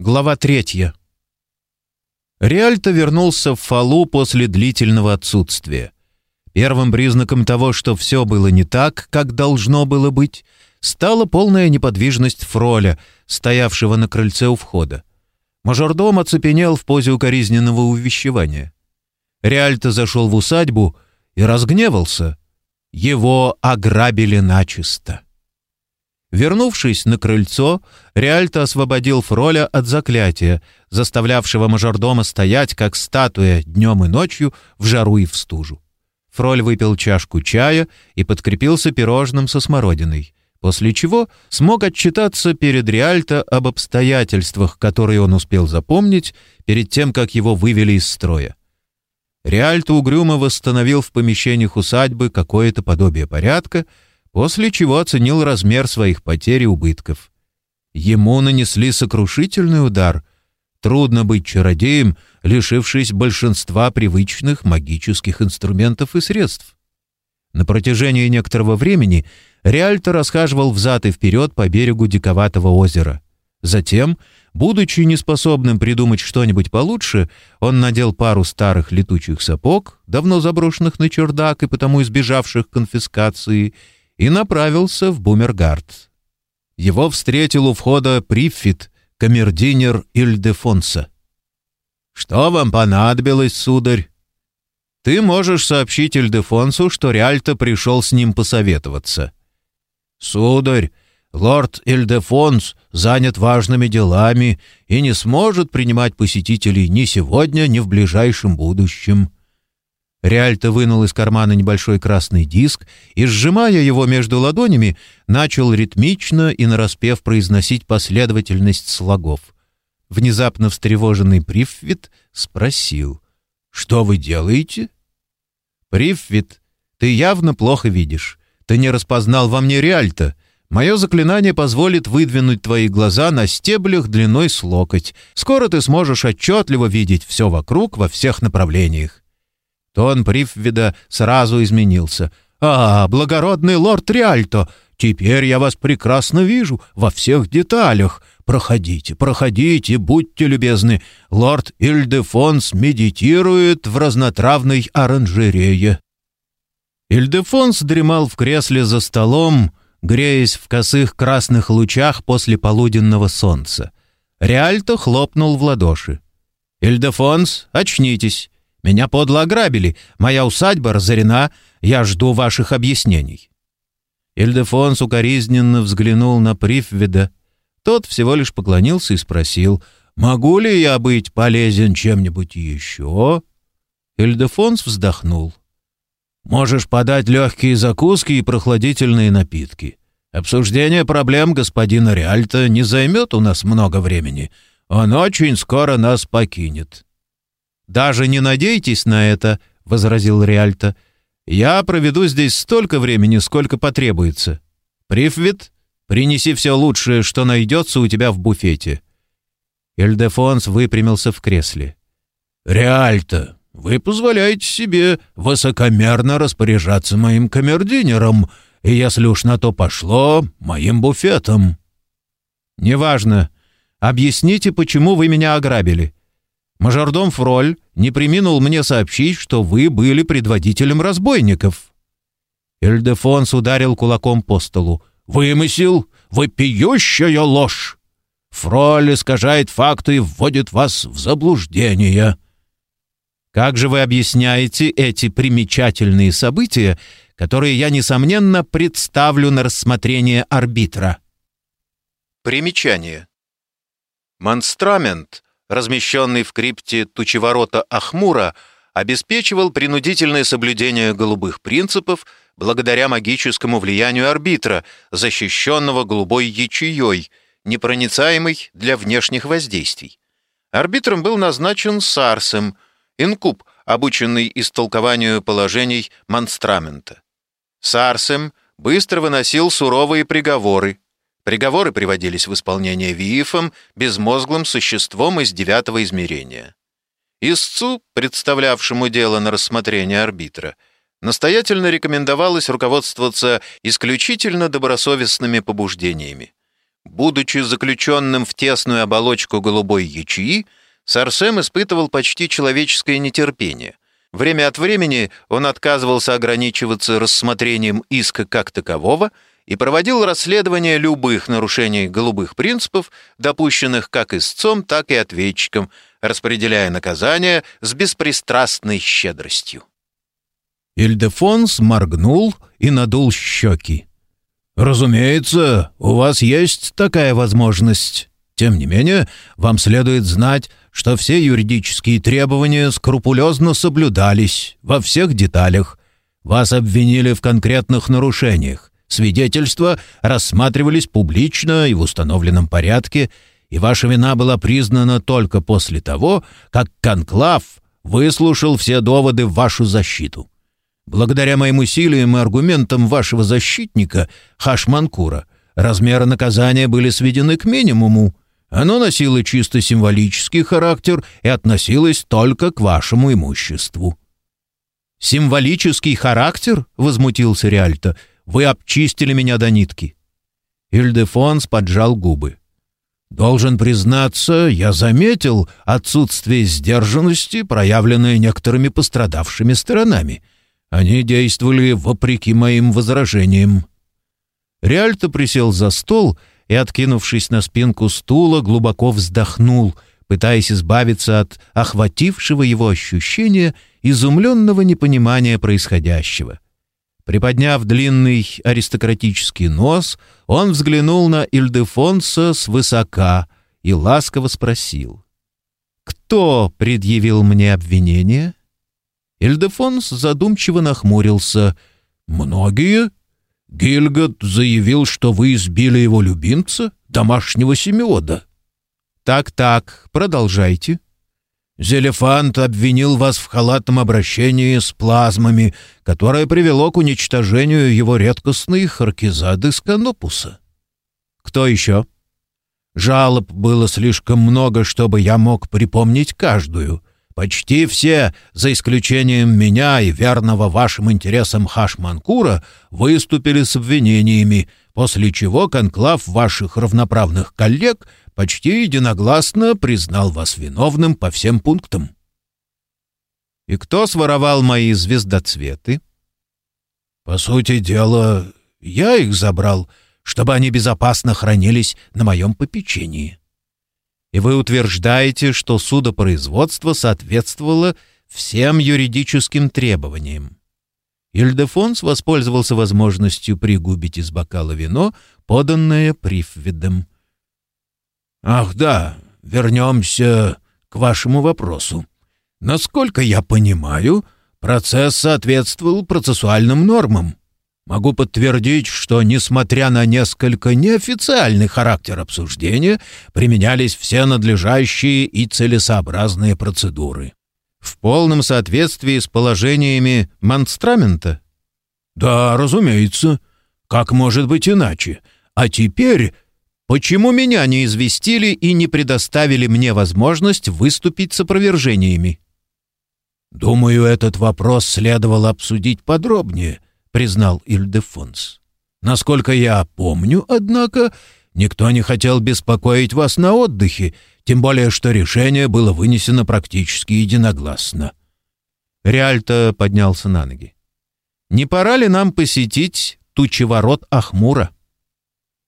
Глава третья. Риальто вернулся в Фалу после длительного отсутствия. Первым признаком того, что все было не так, как должно было быть, стала полная неподвижность Фроля, стоявшего на крыльце у входа. Мажордом оцепенел в позе укоризненного увещевания. Риальто зашел в усадьбу и разгневался. Его ограбили начисто. Вернувшись на крыльцо, Риальто освободил Фроля от заклятия, заставлявшего мажордома стоять, как статуя, днем и ночью, в жару и в стужу. Фроль выпил чашку чая и подкрепился пирожным со смородиной, после чего смог отчитаться перед Риальто об обстоятельствах, которые он успел запомнить перед тем, как его вывели из строя. Риальто угрюмо восстановил в помещениях усадьбы какое-то подобие порядка — после чего оценил размер своих потерь и убытков. Ему нанесли сокрушительный удар. Трудно быть чародеем, лишившись большинства привычных магических инструментов и средств. На протяжении некоторого времени Риальто расхаживал взад и вперед по берегу диковатого озера. Затем, будучи неспособным придумать что-нибудь получше, он надел пару старых летучих сапог, давно заброшенных на чердак и потому избежавших конфискации, и направился в Бумергард. Его встретил у входа Приффит, камердинер Ильдефонса. «Что вам понадобилось, сударь?» «Ты можешь сообщить Ильдефонсу, что Риальто пришел с ним посоветоваться». «Сударь, лорд Ильдефонс занят важными делами и не сможет принимать посетителей ни сегодня, ни в ближайшем будущем». Риальто вынул из кармана небольшой красный диск и, сжимая его между ладонями, начал ритмично и нараспев произносить последовательность слогов. Внезапно встревоженный Прифвит спросил, «Что вы делаете?» «Прифвит, ты явно плохо видишь. Ты не распознал во мне Риальто. Мое заклинание позволит выдвинуть твои глаза на стеблях длиной с локоть. Скоро ты сможешь отчетливо видеть все вокруг во всех направлениях. Тон Прифвида сразу изменился. «А, благородный лорд Риальто, теперь я вас прекрасно вижу во всех деталях. Проходите, проходите, будьте любезны. Лорд Ильдефонс медитирует в разнотравной оранжерее». Ильдефонс дремал в кресле за столом, греясь в косых красных лучах после полуденного солнца. Риальто хлопнул в ладоши. «Ильдефонс, очнитесь! Меня подло ограбили, моя усадьба разорена, я жду ваших объяснений». Ильдефонс укоризненно взглянул на Прифведа. Тот всего лишь поклонился и спросил, «Могу ли я быть полезен чем-нибудь еще?» Ильдефонс вздохнул. «Можешь подать легкие закуски и прохладительные напитки. Обсуждение проблем господина Риальта не займет у нас много времени. Он очень скоро нас покинет». «Даже не надейтесь на это», — возразил Риальто. «Я проведу здесь столько времени, сколько потребуется. Прифвит, принеси все лучшее, что найдется у тебя в буфете». Эльдефонс выпрямился в кресле. «Риальто, вы позволяете себе высокомерно распоряжаться моим камердинером, и, если уж на то пошло, моим буфетом». «Неважно. Объясните, почему вы меня ограбили. Мажордом Фроль не приминул мне сообщить, что вы были предводителем разбойников». Эльдефонс ударил кулаком по столу. «Вымысел! Вопиющая ложь! Фроль искажает факты и вводит вас в заблуждение». «Как же вы объясняете эти примечательные события, которые я, несомненно, представлю на рассмотрение арбитра?» Примечание. Монстрамент — размещенный в крипте тучеворота Ахмура, обеспечивал принудительное соблюдение голубых принципов благодаря магическому влиянию арбитра, защищенного голубой ячеей, непроницаемой для внешних воздействий. Арбитром был назначен Сарсем, инкуб, обученный истолкованию положений монстрамента. Сарсем быстро выносил суровые приговоры, Приговоры приводились в исполнение Виифом, безмозглым существом из девятого измерения. Истцу, представлявшему дело на рассмотрение арбитра, настоятельно рекомендовалось руководствоваться исключительно добросовестными побуждениями. Будучи заключенным в тесную оболочку голубой ячеи, Сарсем испытывал почти человеческое нетерпение. Время от времени он отказывался ограничиваться рассмотрением иска как такового и проводил расследование любых нарушений голубых принципов, допущенных как истцом, так и ответчиком, распределяя наказания с беспристрастной щедростью. Ильдефонс моргнул и надул щеки. «Разумеется, у вас есть такая возможность. Тем не менее, вам следует знать, что все юридические требования скрупулезно соблюдались во всех деталях. Вас обвинили в конкретных нарушениях. Свидетельства рассматривались публично и в установленном порядке, и ваша вина была признана только после того, как конклав выслушал все доводы в вашу защиту. Благодаря моим усилиям и аргументам вашего защитника, Хашманкура, размеры наказания были сведены к минимуму. Оно носило чисто символический характер и относилось только к вашему имуществу». «Символический характер?» — возмутился Реальто. «Вы обчистили меня до нитки». Ильдефонс поджал губы. «Должен признаться, я заметил отсутствие сдержанности, проявленное некоторыми пострадавшими сторонами. Они действовали вопреки моим возражениям». Реальто присел за стол и, откинувшись на спинку стула, глубоко вздохнул, пытаясь избавиться от охватившего его ощущения изумленного непонимания происходящего. Приподняв длинный аристократический нос, он взглянул на Ильдефонса свысока и ласково спросил. «Кто предъявил мне обвинение?» Ильдефонс задумчиво нахмурился. «Многие?» Гильгот заявил, что вы избили его любимца, домашнего семиода. Так-так, продолжайте. Зелефант обвинил вас в халатном обращении с плазмами, которое привело к уничтожению его редкостной харкизады Сканопуса. Кто еще? Жалоб было слишком много, чтобы я мог припомнить каждую. Почти все, за исключением меня и верного вашим интересам Хашманкура, выступили с обвинениями, после чего конклав ваших равноправных коллег почти единогласно признал вас виновным по всем пунктам. И кто своровал мои звездоцветы? По сути дела, я их забрал, чтобы они безопасно хранились на моем попечении и вы утверждаете, что судопроизводство соответствовало всем юридическим требованиям. Ильдефонс воспользовался возможностью пригубить из бокала вино, поданное Прифвидом. «Ах да, вернемся к вашему вопросу. Насколько я понимаю, процесс соответствовал процессуальным нормам. Могу подтвердить, что, несмотря на несколько неофициальный характер обсуждения, применялись все надлежащие и целесообразные процедуры. В полном соответствии с положениями Манстрамента? Да, разумеется. Как может быть иначе? А теперь... Почему меня не известили и не предоставили мне возможность выступить с опровержениями? Думаю, этот вопрос следовало обсудить подробнее —— признал Ильдефонс. «Насколько я помню, однако, никто не хотел беспокоить вас на отдыхе, тем более что решение было вынесено практически единогласно». Реальто поднялся на ноги. «Не пора ли нам посетить тучеворот Ахмура?»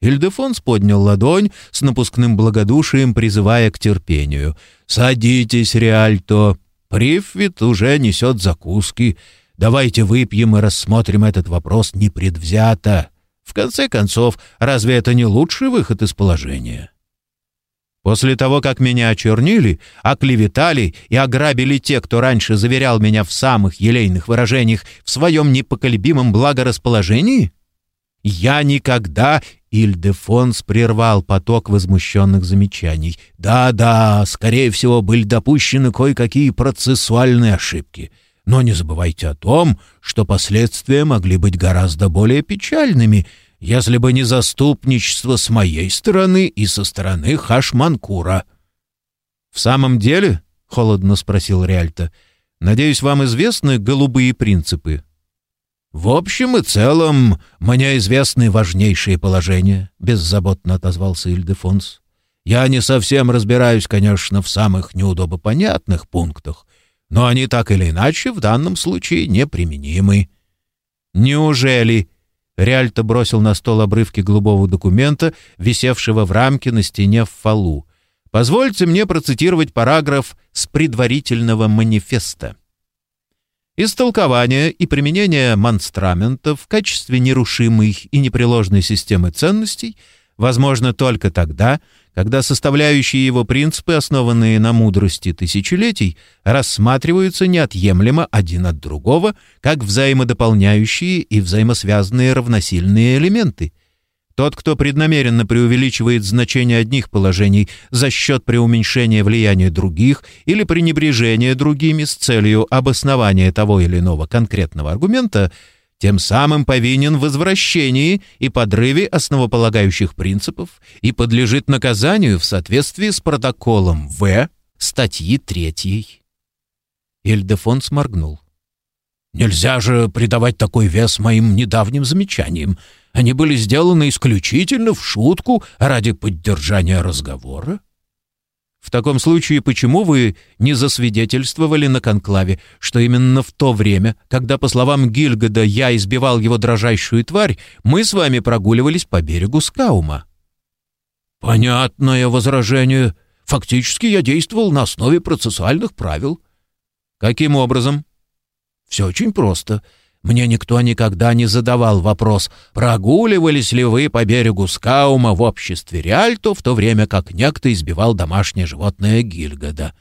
Ильдефонс поднял ладонь с напускным благодушием, призывая к терпению. «Садитесь, Реальто. Прифвит уже несет закуски. Давайте выпьем и рассмотрим этот вопрос непредвзято. В конце концов, разве это не лучший выход из положения? После того, как меня очернили, оклеветали и ограбили те, кто раньше заверял меня в самых елейных выражениях в своем непоколебимом благорасположении, я никогда... Ильдефонс прервал поток возмущенных замечаний. «Да-да, скорее всего, были допущены кое-какие процессуальные ошибки. Но не забывайте о том, что последствия могли быть гораздо более печальными, если бы не заступничество с моей стороны и со стороны Хашманкура. «В самом деле?» — холодно спросил Реальто. «Надеюсь, вам известны голубые принципы?» «В общем и целом, мне известны важнейшие положения», — беззаботно отозвался Ильдефонс. «Я не совсем разбираюсь, конечно, в самых неудобопонятных пунктах, но они так или иначе в данном случае неприменимы». «Неужели?» Реальто бросил на стол обрывки голубого документа, висевшего в рамке на стене в фалу. «Позвольте мне процитировать параграф с предварительного манифеста». Истолкование и применение монстрамента в качестве нерушимой и непреложной системы ценностей возможно только тогда, когда составляющие его принципы, основанные на мудрости тысячелетий, рассматриваются неотъемлемо один от другого, как взаимодополняющие и взаимосвязанные равносильные элементы. Тот, кто преднамеренно преувеличивает значение одних положений за счет преуменьшения влияния других или пренебрежения другими с целью обоснования того или иного конкретного аргумента – тем самым повинен в возвращении и подрыве основополагающих принципов и подлежит наказанию в соответствии с протоколом В статьи 3. Ильдефонс моргнул. «Нельзя же придавать такой вес моим недавним замечаниям. Они были сделаны исключительно в шутку ради поддержания разговора». В таком случае, почему вы не засвидетельствовали на конклаве, что именно в то время, когда, по словам Гильгода, я избивал его дрожащую тварь, мы с вами прогуливались по берегу Скаума?» «Понятное возражение. Фактически я действовал на основе процессуальных правил». «Каким образом?» «Все очень просто. Мне никто никогда не задавал вопрос, прогуливались ли вы по берегу Скаума в обществе Риальто в то время, как некто избивал домашнее животное Гильгода.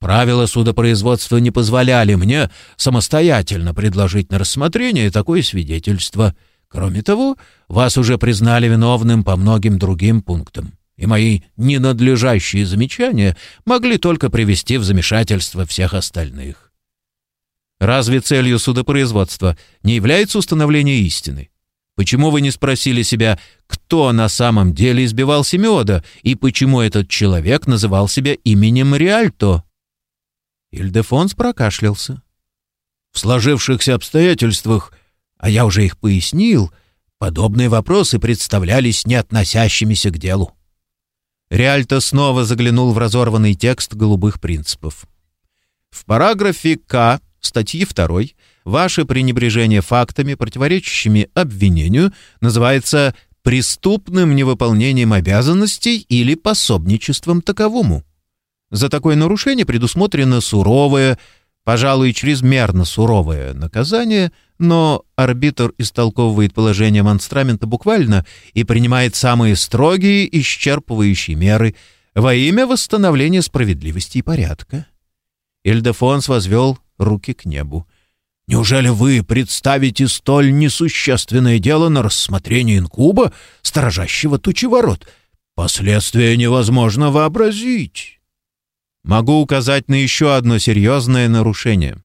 Правила судопроизводства не позволяли мне самостоятельно предложить на рассмотрение такое свидетельство. Кроме того, вас уже признали виновным по многим другим пунктам, и мои ненадлежащие замечания могли только привести в замешательство всех остальных. Разве целью судопроизводства не является установление истины? Почему вы не спросили себя, кто на самом деле избивал Семиода и почему этот человек называл себя именем Риальто? Ильдефонс прокашлялся. В сложившихся обстоятельствах, а я уже их пояснил, подобные вопросы представлялись не относящимися к делу. Риальто снова заглянул в разорванный текст голубых принципов. В параграфе «К» статьи 2 ваше пренебрежение фактами, противоречащими обвинению, называется преступным невыполнением обязанностей или пособничеством таковому. За такое нарушение предусмотрено суровое, пожалуй, чрезмерно суровое наказание, но арбитр истолковывает положение монстрамента буквально и принимает самые строгие исчерпывающие меры во имя восстановления справедливости и порядка. Ильдефонс возвел руки к небу. «Неужели вы представите столь несущественное дело на рассмотрение инкуба, сторожащего тучеворот? Последствия невозможно вообразить». Могу указать на еще одно серьезное нарушение.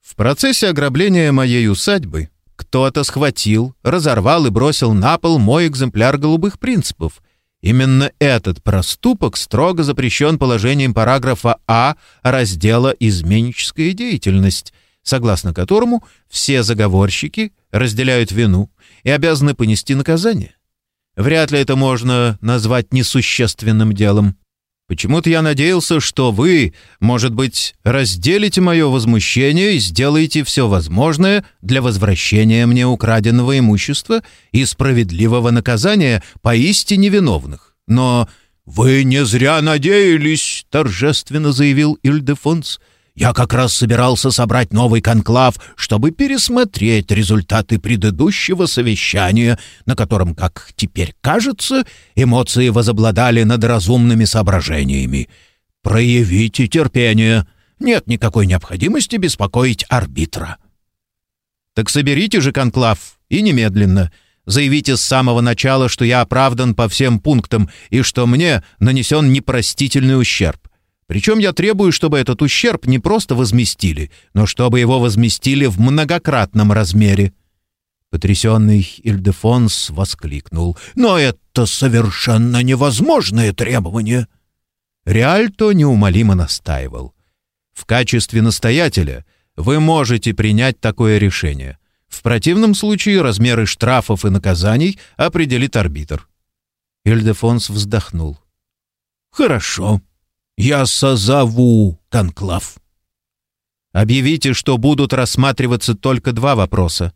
В процессе ограбления моей усадьбы кто-то схватил, разорвал и бросил на пол мой экземпляр голубых принципов — Именно этот проступок строго запрещен положением параграфа А раздела «Изменническая деятельность», согласно которому все заговорщики разделяют вину и обязаны понести наказание. Вряд ли это можно назвать несущественным делом. Почему-то я надеялся, что вы, может быть, разделите мое возмущение и сделаете все возможное для возвращения мне украденного имущества и справедливого наказания поистине виновных. Но вы не зря надеялись, торжественно заявил Ильдефонс. Я как раз собирался собрать новый конклав, чтобы пересмотреть результаты предыдущего совещания, на котором, как теперь кажется, эмоции возобладали над разумными соображениями. Проявите терпение. Нет никакой необходимости беспокоить арбитра. Так соберите же конклав и немедленно. Заявите с самого начала, что я оправдан по всем пунктам и что мне нанесен непростительный ущерб. Причем я требую, чтобы этот ущерб не просто возместили, но чтобы его возместили в многократном размере». Потрясенный Ильдефонс воскликнул. «Но это совершенно невозможное требование!» Реальто неумолимо настаивал. «В качестве настоятеля вы можете принять такое решение. В противном случае размеры штрафов и наказаний определит арбитр. Ильдефонс вздохнул. «Хорошо. Я созову конклав». Объявите, что будут рассматриваться только два вопроса.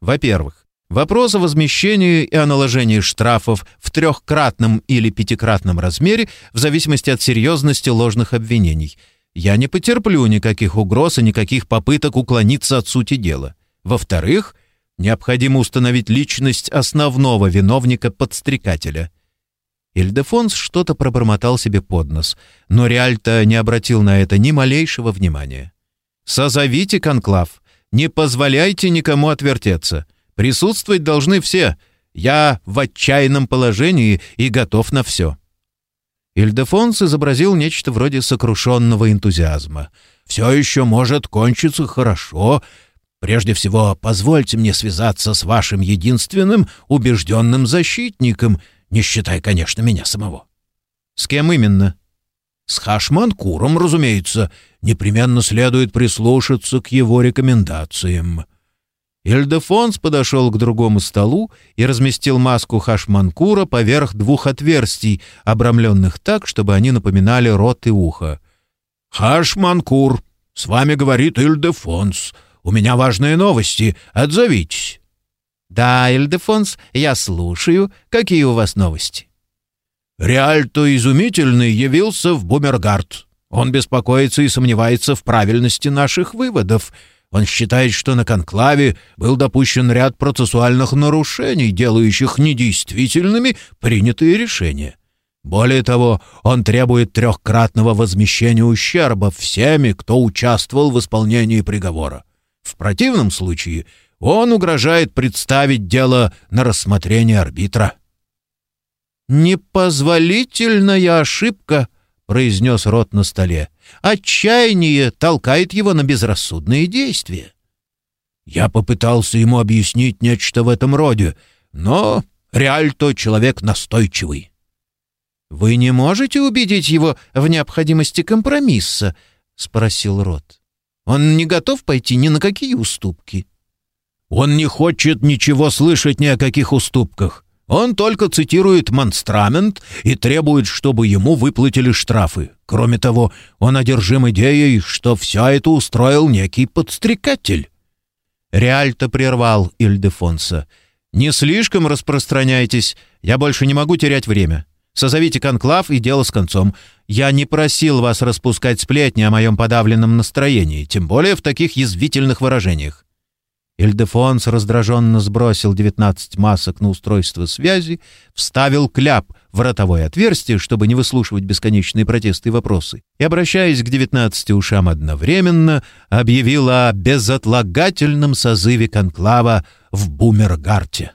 Во-первых, вопрос о возмещении и о наложении штрафов в трехкратном или пятикратном размере в зависимости от серьезности ложных обвинений. Я не потерплю никаких угроз и никаких попыток уклониться от сути дела. Во-вторых, необходимо установить личность основного виновника-подстрекателя. Ильдефонс что-то пробормотал себе под нос, но Реальто не обратил на это ни малейшего внимания. «Созовите конклав. Не позволяйте никому отвертеться. Присутствовать должны все. Я в отчаянном положении и готов на все». Ильдефонс изобразил нечто вроде сокрушенного энтузиазма. «Все еще может кончиться хорошо. Прежде всего, позвольте мне связаться с вашим единственным убежденным защитником, не считая, конечно, меня самого». «С кем именно?» «С Хашманкуром, разумеется. Непременно следует прислушаться к его рекомендациям». Ильдефонс подошел к другому столу и разместил маску Хашманкура поверх двух отверстий, обрамленных так, чтобы они напоминали рот и ухо. «Хашманкур, с вами говорит Ильдефонс. У меня важные новости. Отзовитесь». «Да, Ильдефонс, я слушаю. Какие у вас новости?» «Реальто изумительный явился в Бумергард. Он беспокоится и сомневается в правильности наших выводов». Он считает, что на конклаве был допущен ряд процессуальных нарушений, делающих недействительными принятые решения. Более того, он требует трехкратного возмещения ущерба всеми, кто участвовал в исполнении приговора. В противном случае он угрожает представить дело на рассмотрение арбитра. «Непозволительная ошибка», — произнес рот на столе. Отчаяние толкает его на безрассудные действия. Я попытался ему объяснить нечто в этом роде, но Реальто человек настойчивый. «Вы не можете убедить его в необходимости компромисса?» — спросил Рот. «Он не готов пойти ни на какие уступки». «Он не хочет ничего слышать ни о каких уступках. Он только цитирует монстрамент и требует, чтобы ему выплатили штрафы. Кроме того, он одержим идеей, что все это устроил некий подстрекатель». Реальто прервал Ильдефонса. «Не слишком распространяйтесь. Я больше не могу терять время. Созовите конклав и дело с концом. Я не просил вас распускать сплетни о моем подавленном настроении, тем более в таких язвительных выражениях. Ильдефонс раздраженно сбросил 19 масок на устройство связи, вставил кляп в ротовое отверстие, чтобы не выслушивать бесконечные протесты и вопросы, и, обращаясь к 19 ушам одновременно, объявил о безотлагательном созыве конклава в Бумергарте.